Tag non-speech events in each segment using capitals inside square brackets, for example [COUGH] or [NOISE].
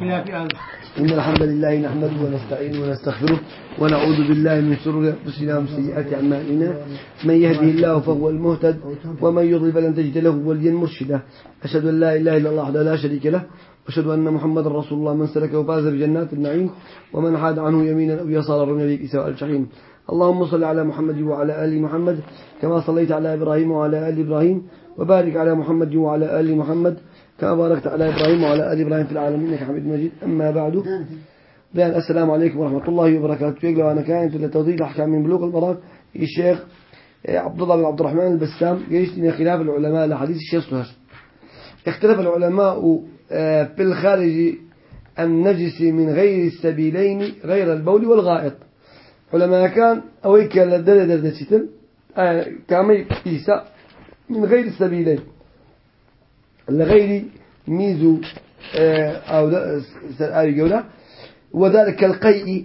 إن الحمد لله نحمده ونستعينه ونستغفره ونعوذ بالله من شرور أنفسنا ومن سيئات أعمالنا. من يهده الله فهو المهتد ومن يضلل فلن تجد له وليا مرشدا. أشهد أن لا إله إلا الله وحده لا شريك له. وأشهد أن محمدا رسول الله. من سلك وفاز بجنات النعيم ومن حاد عنه يمينا أو يسارا رمي به سواء الجحيم. اللهم صل على محمد وعلى آل محمد كما صليت على إبراهيم وعلى آل إبراهيم وبارك على محمد وعلى آل محمد. كما باركت على إبراهيم وعلى آل إبراهيم في العالمين إنك حميد مجيد. أما بعد بيان السلام عليكم ورحمة الله وبركاته. يقول أنا كانت لتوضيح أحكام من بلوغ المرام الشيخ عبد الله بن عبد الرحمن البسام يجتني خلاف العلماء لحديث الشيخ سهر اختلف العلماء في الخارج النجس من غير السبيلين غير البول والغائط. علماء كان أويك لدل دردشتن كامي إيسا من غير السبيلين. لغير ميزو أو سرعي جولة وذلك القيء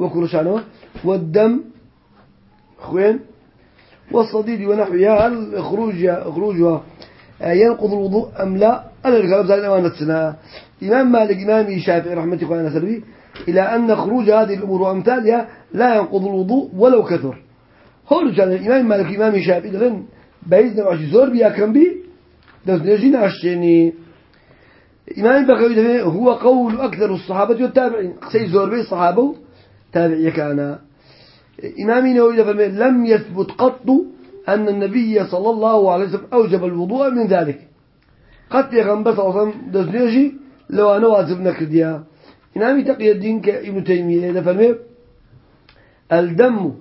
وكرشانه والدم خوين والصديد ونحوها هل خروجها خروجها ينقض الوضوء أم لا؟ أنا الكلام زال ما نتسنا إمام مالك إمام الشافعي رحمة الله عليه سلبي إلى أن خروج هذه الأمور وأمثالها لا ينقض الوضوء ولو كثر. هو كان الإمام مالك إمام الشافعي لغن بعيد نوعش زور بيا كم بي نجي نعشيني إمام بغوي هو قول أكثر الصحابة والتابعين. سي زور بي الصحابة تابعي كان. إمامي نووي لم يثبت قط أن النبي صلى الله عليه وسلم أوجب الوضوء من ذلك. قد يغنبس أصلا دزنيجي لو أنا واجب نكرديا إمامي تقي الدين كابن تيمية لفرمي الدم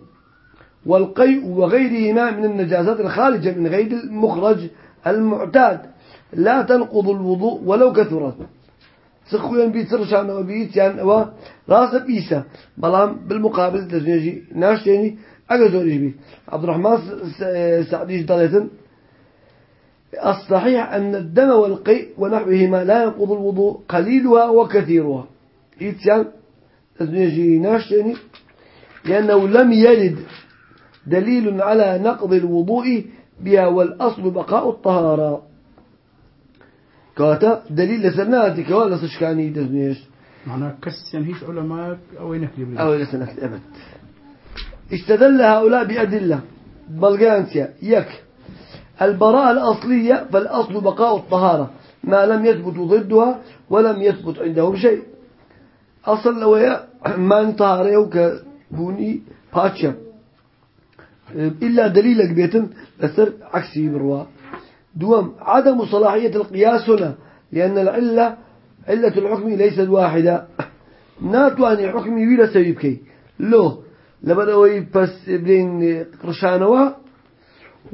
والقيء وغيرهما من النجاسات الخارجة من غير المخرج المعتاد لا تنقض الوضوء ولو كثرت. سخوين بيت سرشان وبيت يعني و راس بيسا بلام بالمقابل تزنيجي ناش يعني أجزوري بي. عبد الرحمن سعديش دالتن الصحيح أن الدم والقيء ونحوهما لا ينقض الوضوء قليلها وكثيرها. إتيان ناش يعني لأنه لم يرد دليل على نقض الوضوء بها والأصل بقاء الطهارة. كاتا دليل لسناتي كوالا سشكاني دزنيش معناه كسيان هيش علماء أو ينكلي أو لسنة الأبد استدل هؤلاء بأدلة. بلغانسيا يك. البراءة الأصلية فالأصل بقاء الطهارة. ما لم يثبت ضدها ولم يثبت عندهم شيء. أصل لو ما انطهاره كبوني باتشا. إلا دليلك بيتم أثر عكسي بروا. دوام عدم صلاحية القياس هنا لأن العلة علة الحكم ليست واحدة. ناتو أن حكمي ويلا سيبكي. لو لبدأوا بس بين قرشانوا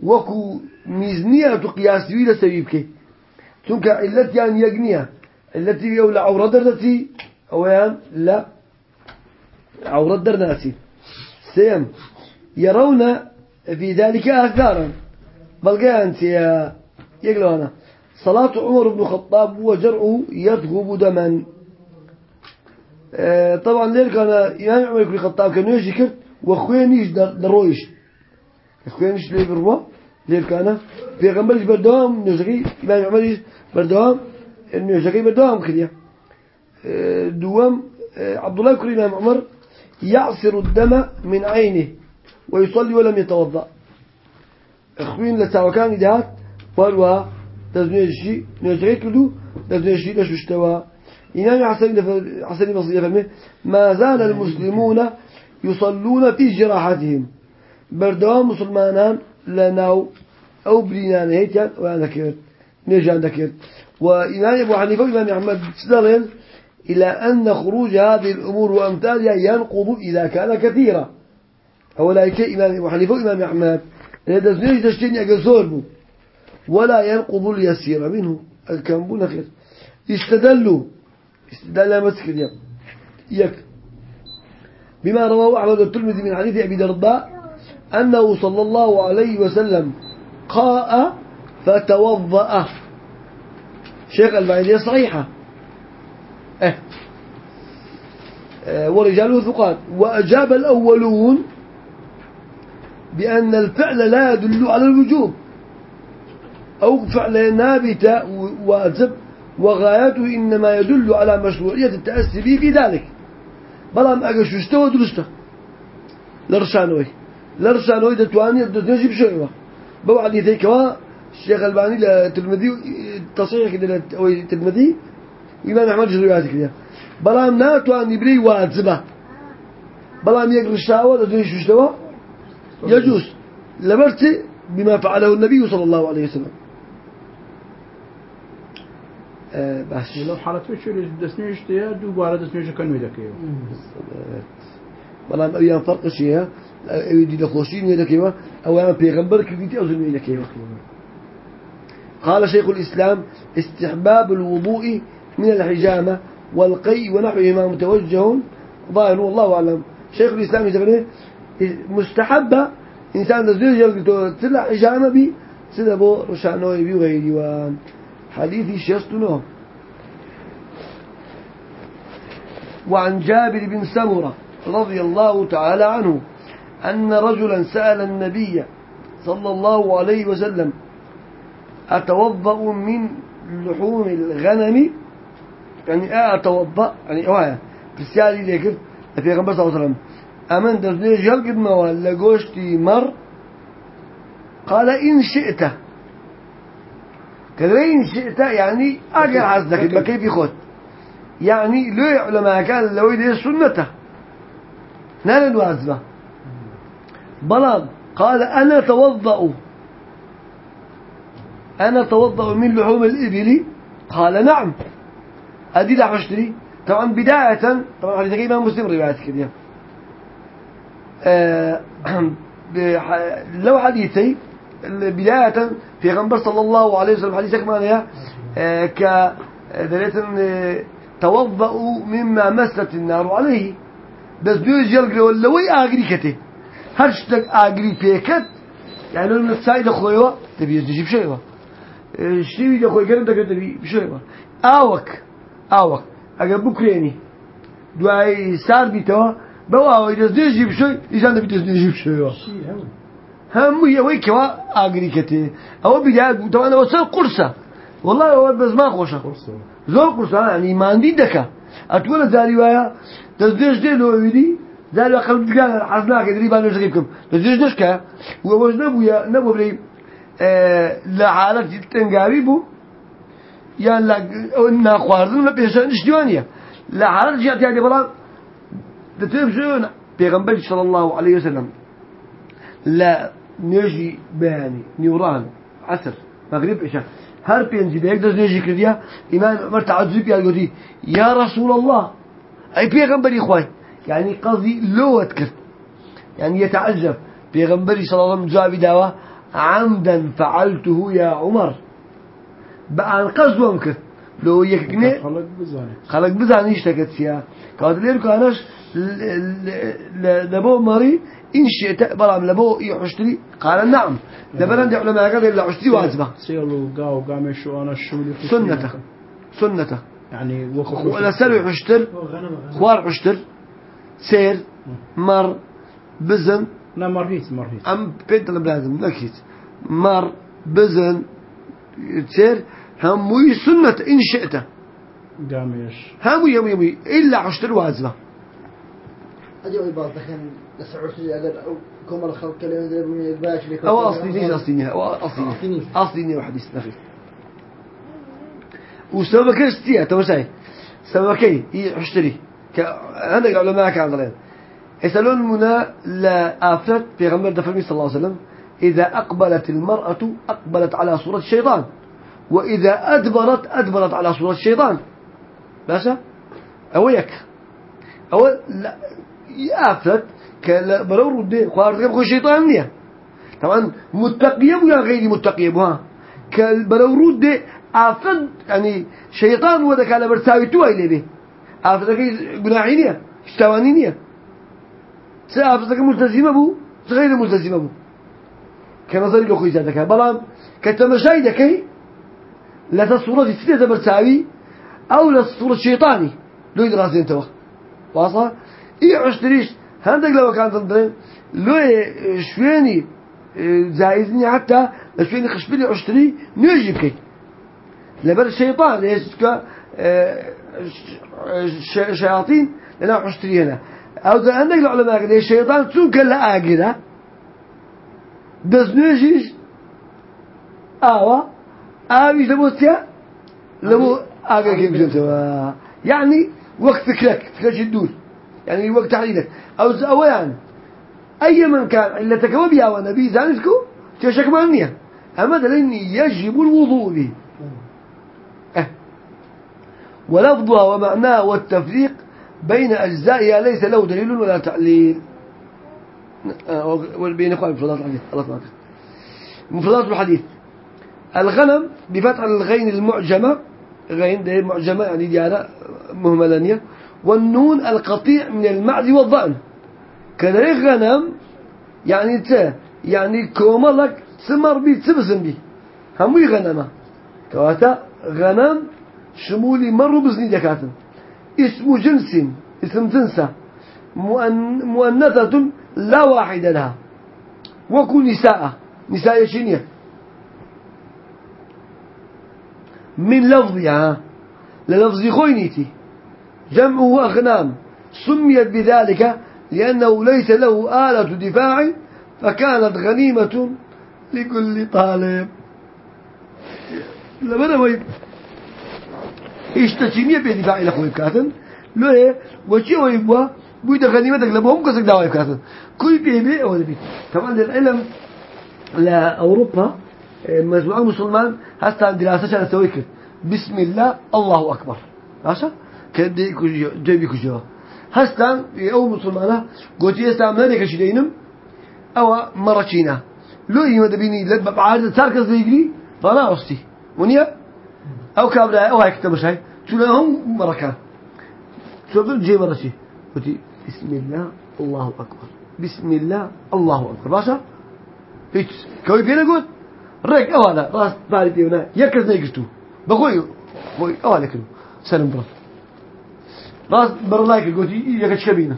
وكو ميزنية قياس ويلا سيبكي. تنك علتي يعني يجنيها التي يولى عورة درتي أو يعني لا عورة درناتي. سيم يرون في ذلك آثارا بل أنت يا يقولون صلاة عمر بن الخطاب وجرعه يذهب دما. آه طبعا ليه كان إمام عمر بن الخطاب كان يشكر وخوينيش درويش. خوينيش ليه بروا ليه كان في غنبلش بردوام؟ نجري إمام عمر بردوام؟ إنه يجري بردوام كذا آه دوام آه عبد الله إمام عمر يعصر الدم من عينه. ويصلي ولم يتوضأ. إخوين لساوكان إدهات والوا دزنيشي نجري كدو دزنيشي لشو اشتوى. إمام حسن حسن بصري فهمه ما زال المسلمون يصلون في جراحتهم بردوام مسلمانان لناو أو بلينان هيك وأنا ذكرت نرجع ذكرت وإمام أبو حنيفة وإمام أحمد سلغل إلى أن خروج هذه الأمور وأمثالها ينقض إذا كان كثيرا. أولئك إمام أبو حنيفة وإمام أحمد هذا زنيج تشتيني أجزور بو. ولا ينقض اليسير منه. الكمبون خير استدلوا. استدل مسكر يا. يك. بما رواه أحمد الترمذي من حديث أبي درداء أنه صلى الله عليه وسلم قاء فتوضأ. شيخ البعيدية صحيحة. آه. آه ورجاله ثقات. وأجاب الأولون بأن الفعل لا يدل على الوجوب. أو فعل نابت واجب وغايته إنما يدل على مشروعية التأسي به في ذلك. بلام أجا شوشته ودرسته لرشانوي لرشانوي دتواني دتنجي بشوية بوعد يتيكوا الشيخ الباني لتلمذي تصحيح كده لتلمذي إمام أحمد جزويات كده. بلام ناتواني بري واجبة. بلام الشاوة دتنجي شوشته يجوز لبرت بما فعله النبي صلى الله عليه وسلم. آه بس. لو حالته شو دسنيش تيا دوباره دسنيش كانوا يدكيو بلام أبيان فرق شيء يدي لخوشين يدكيوا أو أنا بيغمبر كذي أظن يدكيوا قال شيخ الإسلام استحباب الوضوء من الحجامة والقي ونحوهما متوجه ظاهر والله أعلم. شيخ الإسلام يقول مستحبة. إنسان تزوج يلقى تلا حجامة بي سيدا بو رشانو يبي وغيري وان. حديثي شيستنو وعن جابر بن سمرة رضي الله تعالى عنه أن رجلا سأل النبي صلى الله عليه وسلم أتوضأ من لحوم الغنم؟ يعني أتوضأ يعني أوه في السيالي ليكف في غنبر صلى الله عليه وسلم. أمن دزني جلقد موال لقوشتي مر قال إن شئت. كذا إن شئت يعني حزنك ما كيف يخوت؟ يعني لو علماء كان لو يدي سنته نال الواجبة بلغ قال أنا توضأ. أنا توضأ من لحوم الإبل. قال نعم. أدي لا أشتري طبعا بداية. طبعا حديث إمام مسلم رواية كده [CLEARS THROAT] لو حديثي بداية في غنبر صلى الله عليه وسلم حديثك معناها آه ك دليل توضأوا مما مست النار عليه بس بيوز يلقى ولا وي آقري كته هرشتك آقري فيكت يعني لو من السائد أخويوا تبي يجيب شيء شتي يجي أخوي كرنت تبي بشيء آوك آوك أجا بكريني دواي سار بيتوا بەواوەی دەستێژی بشوی ئیزان دەبی دەستێژی بشویەوە هەمووی ئەوەی کەوا ئاگریکەتێ ئەوە بیداات بووتەوانەوە سەر قورسە. وڵی ئەوە بەزما خۆشە. زۆر قورسان ئیماندی دەکە ئەتوە لە زاری وایە دەستێژ دێ لەویدی زاری قەڵگان حەزناکە دریبان نوێژەکەی بکەم. دەستێژ دەشکە وەوەش نەبووە نەبوو بڵێ لە حالەتی تنگاوی بوو. یان ناخواردن لە پێشان شتیوانە لە حالەت ژاتیانی بەڵام تتوب شون بيغنبال صلى الله عليه وسلم. لا نجي بياني نيوران عصر مغرب عشاء. هر پنج دقیقه دست نجی کردیا ایمان عمر تعجب گویی یا رسول الله أي بيغمبري إخوان يعني قصدي لوت كرت يعني يتعجب بيغمبري صلى الله عليه وسلم جواب دعوة عمدا فعلته يا عمر. بقى عن قصدهم كرت لو يكني خلق بزاني خلق بزعني اشتكت فيها قال لي كانش لبو مري إن شئت برام لبو يحشتري قال نعم. لبنا دي علماء قال لا عشتري واجبة. سيلو قاو قام شو أنا الشمل في سنته. سنته يعني وخو ولا سلو يحشتر خوار حشتر سير مر بزن. لا مرهيت مرهيت أم بنت لازم لكيت مر بزن سير هموي سنة إن شئت قام يش هموي يومي يومي إلا عشتر واجبة أجي بعض دخل لسعوسي أقدر أو كمر الخلق كلمة يدربون باش لك أو أصلي نيجي أصلي نيجي أو أصلي أصلي نيجي واحد يستنفي وسبب كيس تيا تو شيء سبب كي يشتري ك عندك علماء كان ضلين يسألون منا لآفات في غمر دفرمي صلى الله عليه وسلم إذا أقبلت المرأة أقبلت على صورة الشيطان وإذا أدبرت أدبرت على صورة الشيطان. باشا أو يك. أو لا. يأفت كلا برو ردي خوارد كم خو شيطان نيا طبعا متقية ولا غير متقية بها كالبرو ردي آفت يعني شيطان وده كلا برساوي تو إليه به آفت كي جناحينيا اشتوانينيا سآفت كي ملتزمة بو؟ غير ملتزمة بو. كنظري لو خوي زادك بلام كتمشاي دكي لا تصورة ستة برساوي أو لا تصورة شيطاني لو يدراسين توا واصل إيه عشتريش هندق لو كان تنظرين لو شويني زايزني حتى شويني خشبلي عشتري نيجي بكي. لبر الشيطان ليش ك شياطين لنا عشترينا أو ده عندك العلماء قال الشيطان تون كلا آجرة دزنيجيش آوا آويش لبوتيا لبو آجر كيف جنتوا يعني وقت فكرك فكرك الدول يعني وقت تحليلك أو أو يعني أي من كان علتك وبيا ونبي زانسكو تشك مانية أما دلني يجب الوضوء. به أه. ولفظها ومعناه والتفريق بين أجزائها ليس له دليل ولا تعليل بين إخوان مفردات الحديث. الله مفردات الحديث. الغنم بفتح الغين المعجمة غين ده معجمة يعني ديارة مهملانية. والنون القطيع من المعز والضأن. كذلك غنم يعني ت يعني كوملك سمر بي تبزن بي. هموي غنمة. كواتا غنم شمولي مروا بزني دكاتن. اسم جنس اسم جنسة مؤنثة لا واحد لها. وكو نساء. نساء شنية من لفظها للفظ خوينيتي. جمعه أغنام. سميت بذلك لأنه ليس له آلة دفاع فكانت غنيمة لكل طالب. لما وين إيش تشينية بدفاع إلى خوي كاتن؟ لو إيه وشي هو يبوا بيد غنيمتك لما كسر دعوة كاتن. كل بيبي أو ذي طبعا العلم لأوروبا مجموعة مسلمان هسه دراسة أنا سويك بسم الله الله أكبر عشان كدي كجوا جيبي كجوا هستان أو مسلمانة قلت يستعمل لك شدينم أو مرتشينا لو يما دبيني لد بعارض تركز يجري فأنا أستي ونيا أو كابلا أو هاي كتب شيء شو لهم مركان شو بدو جي مرتشي قلت بسم الله الله أكبر بسم الله الله أكبر باشا هيك كوي ريك أو هذا راس بالي بيونا يكز نيجتو بقوي بقوي أو هذا كله سلام برا. راس برلايك قلت يك شبينا.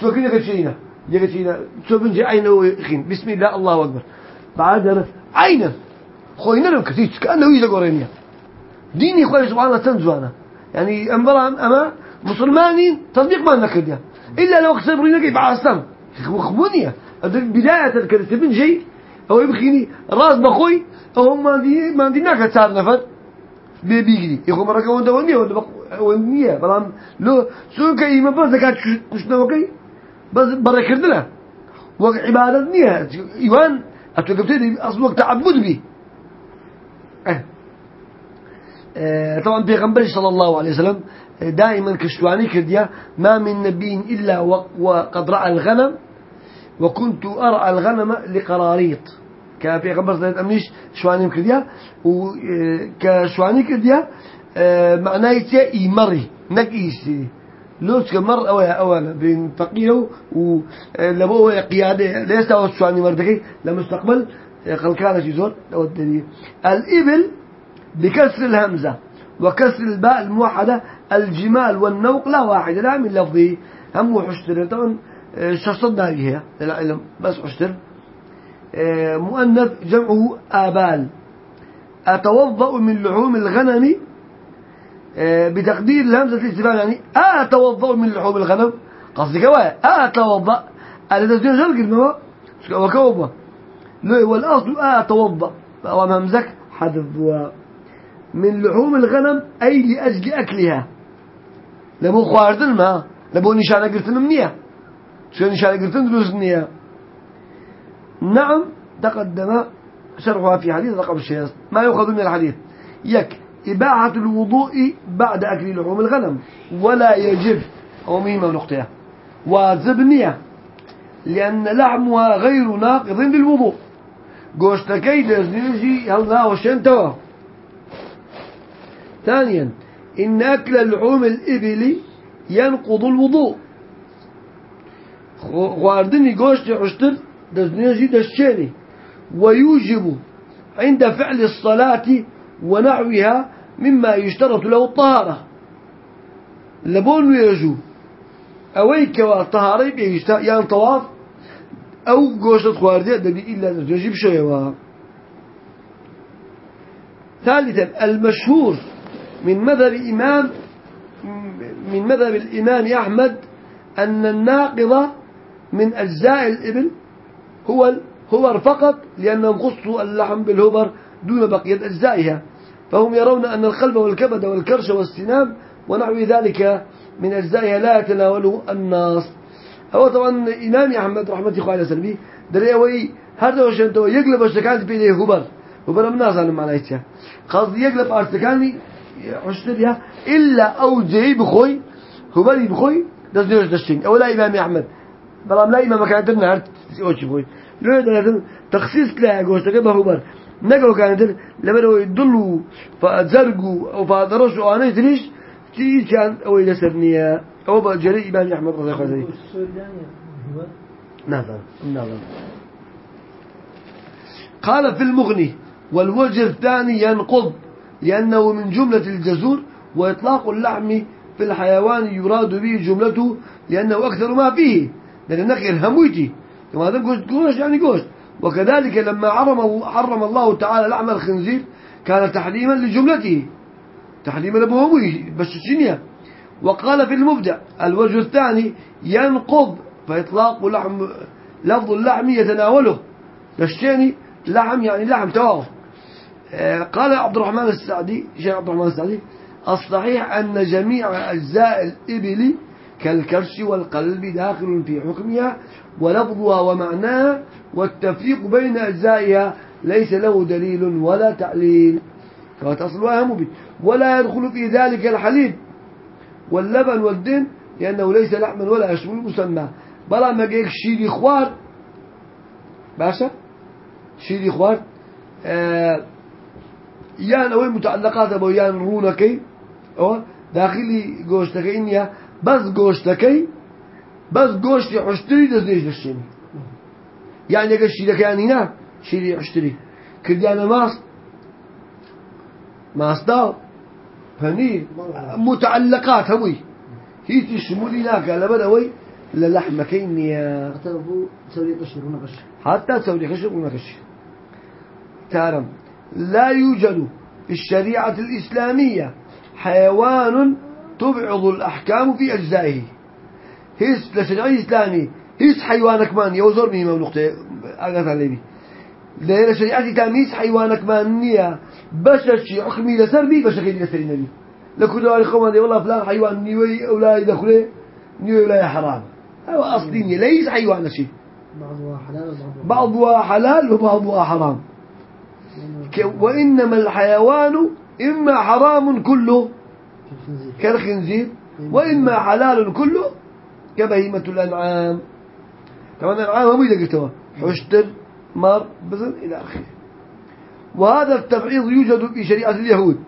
شو كذا كشينا يك شينا. شو بنجي عينه خين بسم الله الله أكبر. بعد عينه. خوينا لهم كثير كأنه يجا قرينيا ديني خوي سبحان الله تنزوانا يعني أمبلا أما مسلمانين تطبيق ما نكرديا. إلا لو خسرنا كيف عاصم خمونيا. بداية الكريستين جي أو يبخيني. راس بخوي أو ما دي ما دي ناكل صار نفر. بيجري. يخو مرة كون دوانية ولا بق ونية بلام لو سو كي ما بس زكاة كشنا وكي بس برا كردنا. وقت عبادة نية. إيوان تدي أصل وقت تعبد بي. أه. أه طبعا بيغمبر صلى الله عليه وسلم دائما كشواني كرديا ما من نبي إلا وقد رأى الغنم. وكنت أرى الغنم لقراريط. كبيغمبر صلى الله شواني كرديا وكشواني كرديا معناه يتيا إيمري نك إيسي. لوش كمر أو أولا بين فقيره ولبو قيادة ليس هو شواني مردكي لمستقبل جزور أو الدليل الإبل بكسر الهمزة وكسر الباء الموحدة الجمال والنوق لا واحد لا من لفظه هم حشتر طبعا شخصنا بها للعلم بس حشتر مؤنث جمعه آبال أتوضأ من لحوم الغنم بتقدير الهمزة الاستفهام يعني أتوضأ من لحوم الغنم. قصدي كواي أتوضأ. على تسجيل جل كلمة وكوبة لو والأصل أتوضأ. فهو همزك حذف من لحوم الغنم أي لأجل أكلها. لبو خواردن ما؟ لبو نشانة قرتن منية شو نشانة قرتن دروس منية نعم تقدم شرحها في حديث رقم الشيخ ما يؤخذ من الحديث؟ يك إباحة الوضوء بعد أكل لحوم الغنم ولا يجب أو مهمة نقطة. واجب نية لأن لحمها غير ناقض للوضوء. قوشتكي دزنيجي هل لا وشين توا ثانيا إن أكل لحوم الإبل ينقض الوضوء. خواردني قوشت عشتر دزنيجي دشيني ويوجب عند فعل الصلاة ونحوها مما يشترط له الطهارة. لبون يجو أويك والطهارة بيشتا يعني طواف. أو قوشة خواردية دبي إلا نجيب شيء ثالثا المشهور من مذهب إمام من مذهب الإمام أحمد أن الناقضة من أجزاء الإبل هو الهبر فقط لأنهم خصوا اللحم بالهبر دون بقية أجزائها. فهم يرون أن القلب والكبد والكرش والسنام ونحو ذلك من أجزائها لا يتناوله الناس. هو طبعا إمام أحمد رحمة الله عليه وسلم دريوي هذا وش أنت يقلب الشكان في له هبر. هبر من ناس أنا معناه قصدي يقلب أرتكاني عشتريها إلا أو جاي بخوي هبري بخوي دز نيوش دشين أو لا إمام أحمد. بلام لا إمام كانت النهار أوش بخوي لو ده تخصيص لا جوش تجيبه هبر نقلوا كانت لما لو يدلوا فزرقوا أو فدرسوا أنا يدريش تيجي كان أو إلى سرنية. أو بجري إمام أحمد رضي الله عنه. نعم نعم. قال في المغني والوجه الثاني ينقض لأنه من جملة الجزور وإطلاق اللحم في الحيوان يراد به جملته لأنه أكثر ما فيه. لأن النخل همويتي كما هذا قوش يعني قوش وكذلك لما حرم حرم الله تعالى لحم الخنزير كان تحريما لجملته. تحريما لبهوي بس الشنية وقال في المبدع الوجه الثاني ينقض فإطلاق لحم لفظ اللحم يتناوله. للشيني لحم يعني لحم تواه آه، قال عبد الرحمن السعدي شيخ عبد الرحمن السعدي الصحيح أن جميع أجزاء الإبل كالكرش والقلب داخل في حكمها ولفظها ومعناها والتفريق بين أجزائها ليس له دليل ولا تعليل. فتصلها مبين. ولا يدخل في ذلك الحليب واللبن والدين لأنه ليس لحما ولا يشمل مسمى بلا ما جيك شيري خوار باشا؟ شيري خوار آه يان اوي متعلقات ابو يان رونكي أو داخلي گوشتكي إنيا. بس بس گوشتي عشتري دزنيش دشيني يعني اگر شيرك يعني نا شيري عشتري كرديانا ماس ماس داو فنير متعلقات هي تشمولي ناك لبدا وي للحمك انيا حتى لو تسوي قشر تسوي قشر تارم. لا يوجد في الشريعة الإسلامية حيوان تبعض الأحكام في أجزائه. هيس لشريعة الإسلامي هيس حيوانك مان يوزر مهمة نقطة أقاط عليه لأن الشريعة الإسلامية هيس حيوانك مان نية بشر حكمي لسر بي بشر كيدي لسر النبي لكل واحد خوما دي والله فلان حيوان نيوي أو لا يدخله نيوي ولا حرام. هو أصلي ليس حيوان شيء. بعضها حلال بعضها حلال وبعضها حرام. وإنما الحيوان إما حرام كله كالخنزير وإما حلال كله كبهيمة الأنعام. طبعا الأنعام هم إذا قلتوا حشتر مر بزن إلى آخره. وهذا التبعيض يوجد في شريعة اليهود.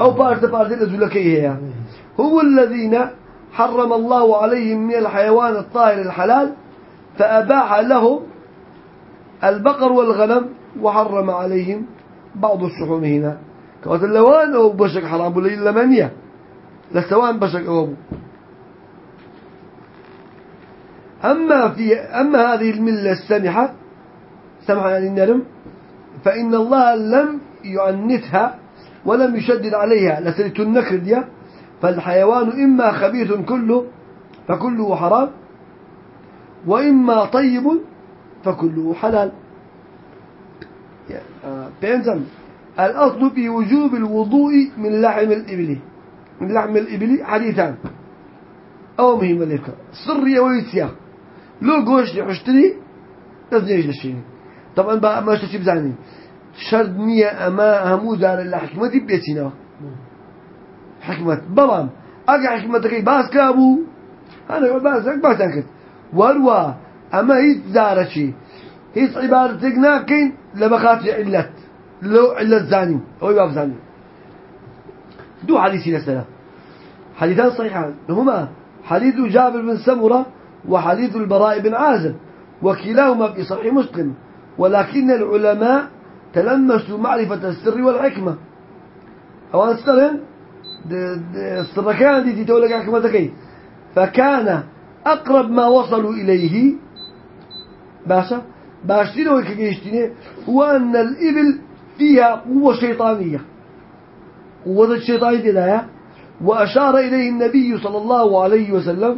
أو بارت بارت الأزلكيه هم الذين حرم الله عليهم من الحيوان الطاهر الحلال فأباح لهم البقر والغنم وحرم عليهم بعض الشحوم هنا. كوات اللوان أو بشك حرام ولا إلا منية لسوان بشك أو أبو أما في أما هذه الملة السمحة سمحة يعني النرم فإن الله لم يعنتها ولم يشدد عليها لسلت النكر دي فالحيوان إما خبيث كله فكله حرام وإما طيب فكله حلال. بينزم الأصل في وجوب الوضوء من لحم الإبل. من لحم الإبل حديثان أو مهم لك سرية ويتيا لو قوش حشتري تزنيش للشيء طبعا بقى ما شتي بزاني. شرط نية أما همو دار الله حكمة بيتنا حكمة. بلام أقع حكمتك باس كابو أنا أقول باس باس أكد وروا أما هي دارتي هي عبارتك ناكين لبخاطر علت. لو علة زاني. أو يبقى زاني دو حديثي لسنا حديثان صحيحان هما حديث جابر بن سمرة وحديث البراء بن عازب وكلاهما في صحيح مسلم. ولكن العلماء تلمسوا معرفة السر والحكمة. أو السر السر دي تقول لك حكمتك فكان أقرب ما وصلوا إليه باشا؟ باشتين وكجيشتين هو أن الإبل فيها قوة شيطانية. وهذا الشيطان إليه وأشار إليه النبي صلى الله عليه وسلم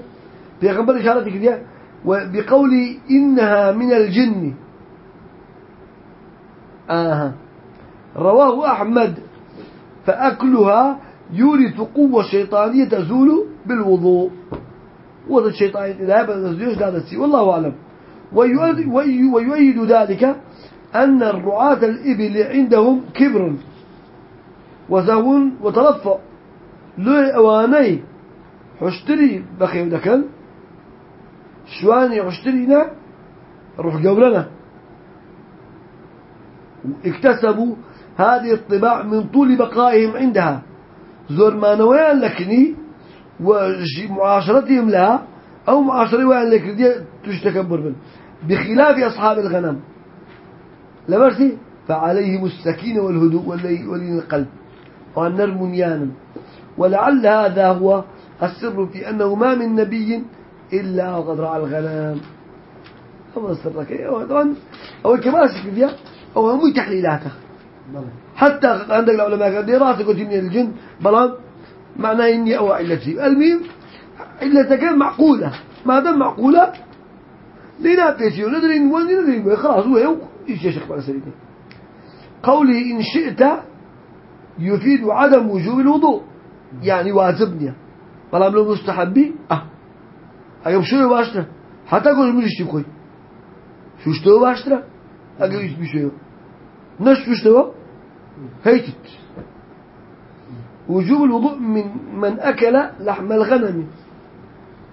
في أخبار إشارة كده وبقول إنها من الجن. آه. رواه أحمد. فأكلها يورث قوة شيطانية تزول بالوضوء. وهذا الشيطان لا يبدأ السي والله أعلم. ويؤيد ذلك أن الرعاة الإبل عندهم كبر. وزهو وتلفع لو أواني حشتري بخيو دكن شواني حشترينا روح قبلنا اكتسبوا هذه الطباع من طول بقائهم عندها. زور ما نويان لكني ومعاشرتهم لها أو معاشرة وين لكني تشتكبر من بخلاف أصحاب الغنم. لمرسي فعليهم السكينة والهدوء ولين القلب والنر منيانا ولعل هذا هو السر في أنه ما من نبي إلا وقد رعى الغنم. هذا السر. طبعا أو كماسك فيها أو هم تحليلاته حتى عندك العلماء قال دراسة قلت من الجن بلان معناه إني أو علتي المهم علتك معقولة. ما دام معقولة لنا بيتي. ندري إن وين ندري خلاص هو يو إيش يا شيخ سيدي؟ قوله إن شئت يفيد عدم وجوب الوضوء. يعني واجبني. بلام لو مستحبي أه. أيوب شو باشترا حتى قول مش تبخي شو شتو باشترا أقول إيش بيشيو نش شو شتو هيتت. وجوب الوضوء من من أكل لحم الغنم.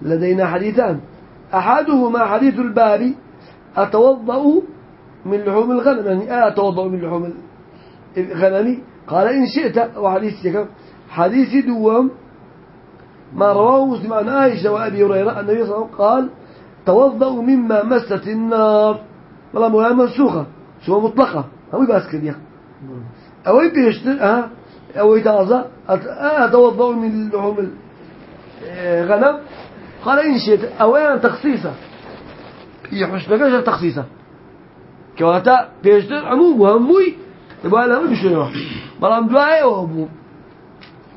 لدينا حديثان. أحدهما حديث الباري. أتوضأ من لحوم الغنم. يعني أتوضأ من لحوم الغنم. قال إن شئت وحديث حديث دوام ما رواه مسلم عن عائشة وأبي هريرة النبي صلى الله عليه وسلم قال توضأوا مما مست النار. والله مولانا منسوخة شو مطلقة أو يباس كذي. أو يبيشتر ها أو يتعظى أتوضأ من لحوم الغنم قال إن شئت أو أنا تخصيصة يحوش لك تخصيصة كواتا بيشتر عموم وهموي يبقى لهم بشيء بلام دعاء وابو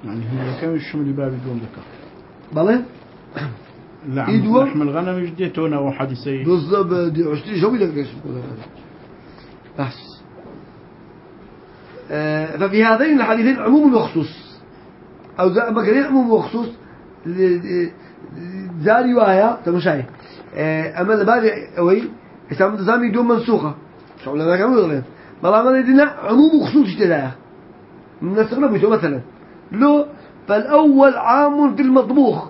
يعني هي كم الشمل باب الدوم ذكر؟ بلى؟ لحم لحم الغنم وحديثي بالضبط دي عشتي شو بدك إيش بس. آه، ففي هذين الحديثين عموم وخصوص أو بكرين عموم وخصوص ذا رواية تمشي أما الباري أوي إسلام تزامي دون منسوخة. شو لنا كم يغلين بلا ما لدينا عموم وخصوص اشتراها بيتو مثلا. لو فالأول عام في المطبوخ.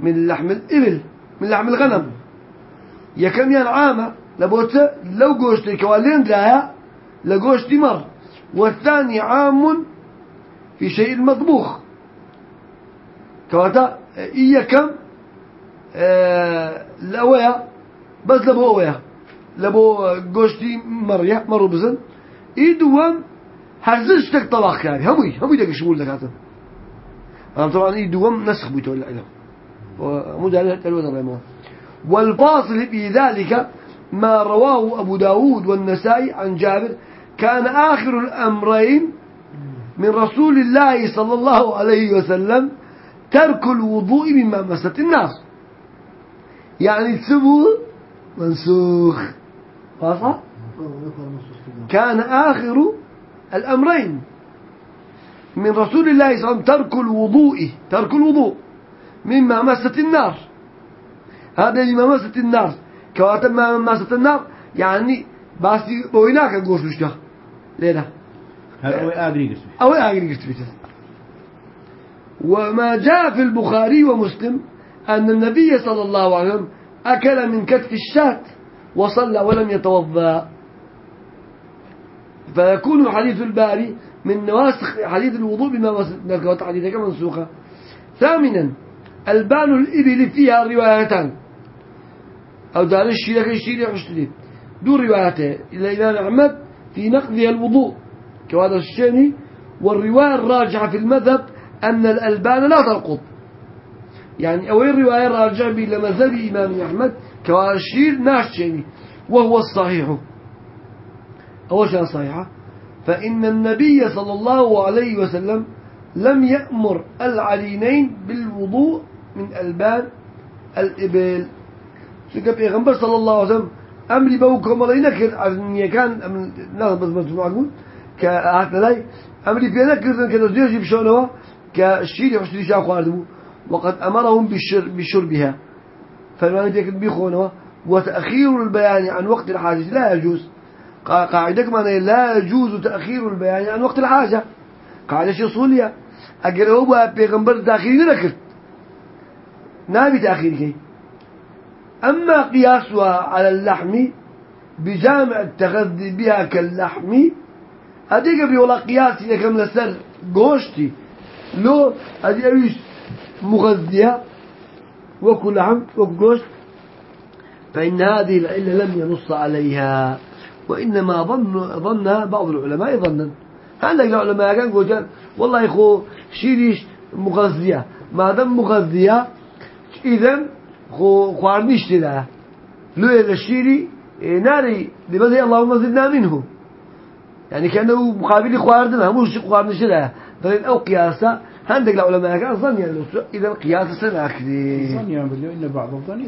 من لحم الإبل من لحم الغنم. يا كم يعني عامة لبوت لو قوشتي كوالين لها لقوشتي مر. والثاني عام في شيء المطبوخ. كواتا إيا كم؟ آه بس لبو أويا. لبو قوشتي مريا مرو بزن. إيدوام هزشتك طباخ يعني همي همي دك شمول لك أنا طبعا إيدوام نسخ بيتو العلم ومدى الوضع والفاصل في ذلك ما رواه أبو داود والنسائي عن جابر. كان آخر الأمرين من رسول الله صلى الله عليه وسلم ترك الوضوء مما مست الناس. يعني تسبه منسوخ. واضح؟ كان آخر الأمرين. من رسول الله صلى الله عليه وسلم ترك الوضوء ترك الوضوء. مما مست النار. هذا مما مست النار. كواتب ما مست النار يعني باسي بويناك قوش مشتاق ليلة أو أجري قسمي؟ أو قسمي. وما جاء في البخاري ومسلم أن النبي صلى الله عليه وسلم أكل من كتف الشاة وصلى ولم يتوضأ. فيكون حديث الباري من نواسخ حديث الوضوء بما وصلت حديثك منسوخة. ثامنا البان الإبل فيها روايتان. أو دار الشيء لك الشيء يحشتني دو روايته إلى الإمام أحمد في نقضها الوضوء. كهذا الشيء والرواية الراجحة في المذهب أن الألبان لا ترقض يعني أول رواية الراجعة لمذهب إمام أحمد. كهذا الشيء ناش شيء وهو الصحيح. أول شيء صحيحة. فإن النبي صلى الله عليه وسلم لم يأمر العلينين بالوضوء من ألبان الإبل. شكا بيغمبر صلى الله عليه وسلم؟ أمري بو كمالي نكر عشان كان أمر لا بس بس معقول كهذا لاي أمري بينا كردن كنزيج بشونوا كشيء يحشري شاق واردبو وقد أمرهم بالشر بشربها. فالوان بيك بيخونوا وتأخير البيان عن وقت الحاجة لا يجوز. قاعدة معنى لا يجوز تأخير البيان عن وقت الحاجة. قاعدة شيء صولية. أجر هو بيغمبر تأخير نكر نابي تأخير كي. أما قياسها على اللحم بجامع التغذي بها كاللحم هذه قبل ولا قياسي لكم لسر قوشتي. لو هذه أيش مغذية وكل لحم وكل قوشت فإن هذه العلة لم ينص عليها. وإنما ظن ظنها بعض العلماء ظنا. هذا العلماء كان قوجان والله يخو شيريش مغذية. ما دام مغذية إذا خو خوارنيش تدا لو الشيري إيه، ناري لماذا اللهم زدنا منه؟ يعني كأنه مقابل خواردنا مش خوارنيش تدا دلين أو قياسة عندك العلماء كان ظن يعني إذا قياس سنة كذي ظن يعني إن بعض الظن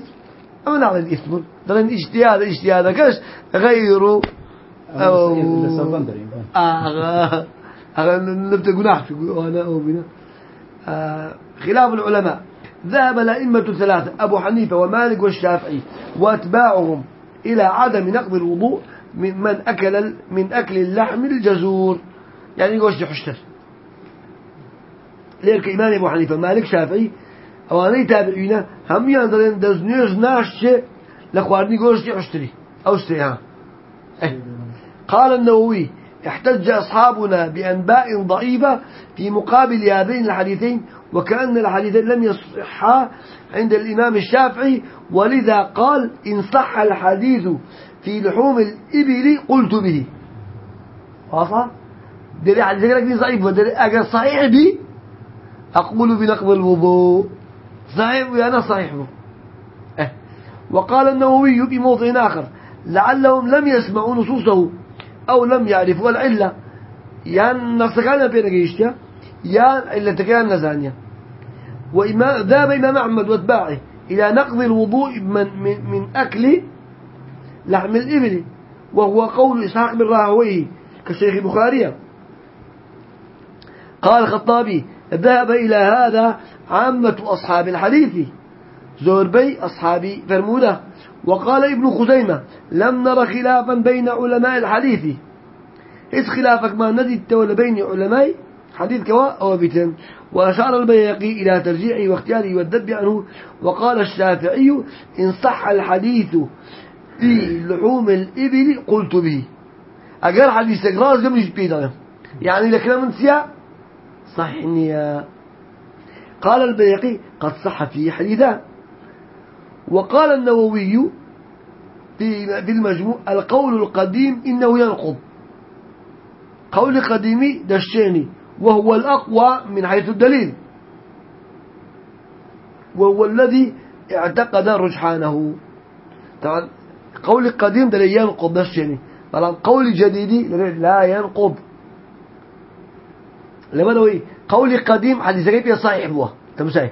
أما نعم الإثم. دلين اجتهاد اجتهاد كاش غير أو آه آه نبدأ جناح أنا أو بنا. آه خلاف العلماء. ذهب الأئمة ثلاثة أبو حنيفة ومالك والشافعي وأتباعهم إلى عدم نقض الوضوء من من أكل من أكل اللحم الجزور. يعني يقولش حشتر ليك إمام أبو حنيفة مالك شافعي أو أنا تابعين هم يندرين دزنيز ناش لخوارني قولش حشتري أو استيها إيه. قال النووي احتج أصحابنا بأنباء ضعيفة في مقابل هذين الحديثين وكأن الحديثين لم يصحا عند الإمام الشافعي ولذا قال إن صح الحديث في لحوم الإبل قلت به واضح؟ دليل حديث لكن ضعيف ودليل أجل صحيح بي أقول بنقض الوضوء صحيح وأنا صحيح؟ آه. وقال النووي في موضع آخر لعلهم لم يسمعوا نصوصه أو لم يعرفوا العلة يعني نص كان بين جيشتها يا إلا كان نزانية وإمام ذهب إمام أحمد واتباعه إلى نقض الوضوء من, من, من أكل لحم الإبل وهو قول إسحاق بن راهويه كشيخ البخاري قال الخطابي ذهب إلى هذا عامة أصحاب الحديث. زوربي أصحابي فرمودة وقال ابن خزيمة لم نر خلافا بين علماء الحديث. إذ خلافك ما ندت ولا بين علماء حديث كوا؟ أو بيتن. وأشار البياقي إلى ترجيعه واختياره والذب عنه. وقال الشافعي إن صح الحديث في لحوم الإبل قلت به. أقر حديث راس قبل يجبيده يعني لكلام انسيا صحيح إني قال البياقي قد صح فيه حديثان وقال النووي في المجموع القول القديم إنه ينقض. قول قديمي دشيني وهو الأقوى من حيث الدليل. وهو الذي اعتقد رجحانه. طبعا قول القديم دليل ينقض دشيني طبعا قول جديدي لا ينقض. لماذا هو قول قديم حديث كيف صحيح هو. تمساي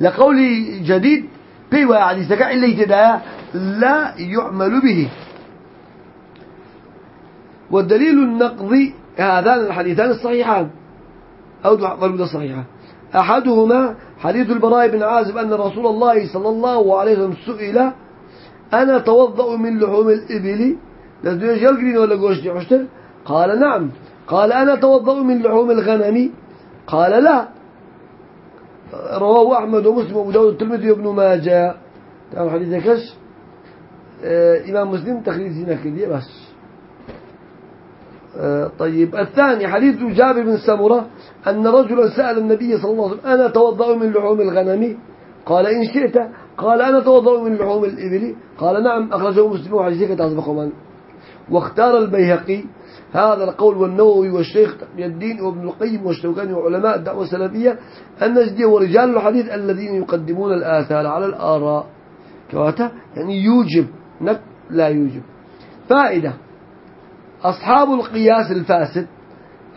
لقول جديد بيوا حديث كيف اللي تدا لا يعمل به. والدليل النقضي هذان الحديثان الصحيحان. أو ضرب صحيحة. أحدهما حديث البراء بن عازب أن رسول الله صلى الله عليه وسلم سئل أنا توضأ من لحوم الإبل؟ لازم يجلقين ولا قوشتي عشتر؟ قال نعم. قال أنا توضأ من لحوم الغنم. قال لا. رواه أحمد ومسلم وأبو داود الترمذي وابن ماجه. تعالوا حديث كش آه إمام مسلم تخريج هنا كذي بس. آه طيب. الثاني حديث جابر بن سمرة أن رجلا سأل النبي صلى الله عليه وسلم أنا توضأ من لحوم الغنم؟ قال إن شئت. قال أنا توضأ من لحوم الإبل. قال نعم أخرجه مسلم وحديثك تعزبكم واختار البيهقي. هذا القول والنووي والشيخ تقي الدين وابن القيم والشوكاني وعلماء الدعوة السلفية النجدية ورجال الحديث الذين يقدمون الآثار على الآراء. كواتا؟ يعني يوجب نك لا يوجب. فائدة أصحاب القياس الفاسد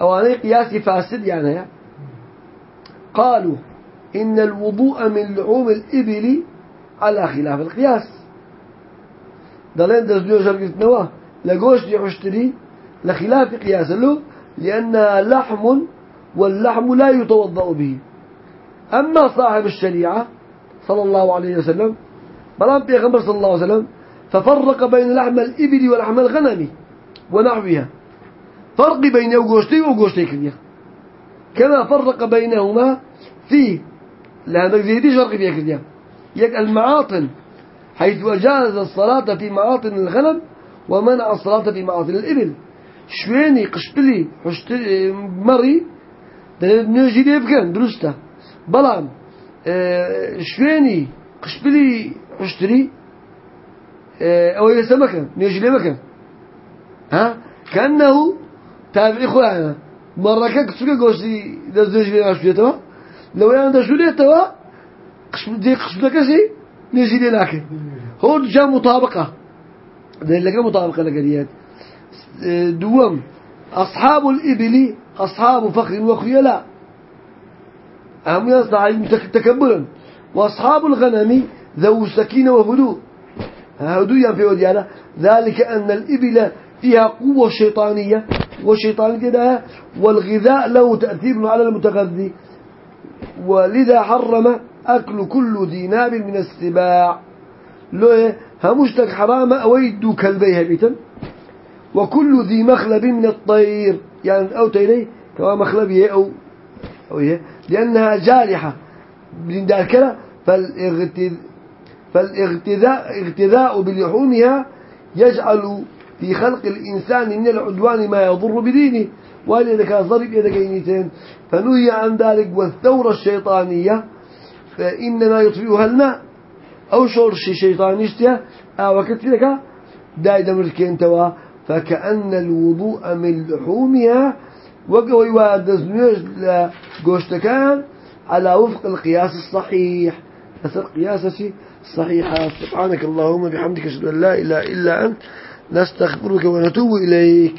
أو أنا قياسي فاسد يعني قالوا إن الوضوء من لحوم الإبل على خلاف القياس. دلين دزنيو شرقت نوا لقوش يحشتري لخلاف قياس له لأنها لحم واللحم لا يتوضأ به. أما صاحب الشريعة صلى الله عليه وسلم بلان بيغمبر صلى الله عليه وسلم ففرق بين لحم الإبل ولحم الغنم ونحوها. فرق بين وقوشتي وقوشتي كنيا. كما فرق بينهما في لأنك زيدي شرق فيها كنيا. يك المعاطن حيث أجاز الصلاة في معاطن الغنم ومنع الصلاة في معاطن الإبل. شوێنی قشپلی مەڕی دەوێت نوێژی لێ بکەن دروستە. بەڵام شوێنی قشپلی حشتری ئەوە ئێستا مەکەن نوێژی لێ مەکەن. کەنەو تابعی خۆیانە. مەڕەکە کچکە گۆشتی دەست نوێژ لێ ناشوێتەوە لەوەیان دەژولێتەوە قشتەکەسی نوێژی لێ ناکەن هۆ جا مطابقە. لەگە مطابقە لەگەریێت دوم. أصحاب الإبل أصحاب فخر وخيلاء أهم يصعد تكبرا. وأصحاب الغنم ذو سكينة وهدوء. هدوء في وديانا ذلك أن الإبل فيها قوة شيطانية. والشيطانية ده والغذاء له تأثير على المتغذي. ولذا حرم أكل كل ذي ناب من السباع. لو همشتك حرام أويد كلبيها بيتا وكل ذي مخلب من الطير. يعني أو تيلي كما مخلبية أو أو هي لأنها جارحة. من ذلك فالاغتذاء اغتذاء بلحومها يجعل في خلق الإنسان من العدوان ما يضر بدينه. ولذلك ضرب يدك ينيتين؟ فنهي عن ذلك والثورة الشيطانية فإنما يطفئها الماء. أو شورش شيطانيشتها أو كتلك دايدا ملكين توا فكأن الوضوء من لحومها وقوي وادزنيش لقوشتكان على وفق القياس الصحيح. أثر قياسة صحيحة. سبحانك اللهم بحمدك أشهد أن لا إله إلا أنت نستغفرك ونتوب إليك.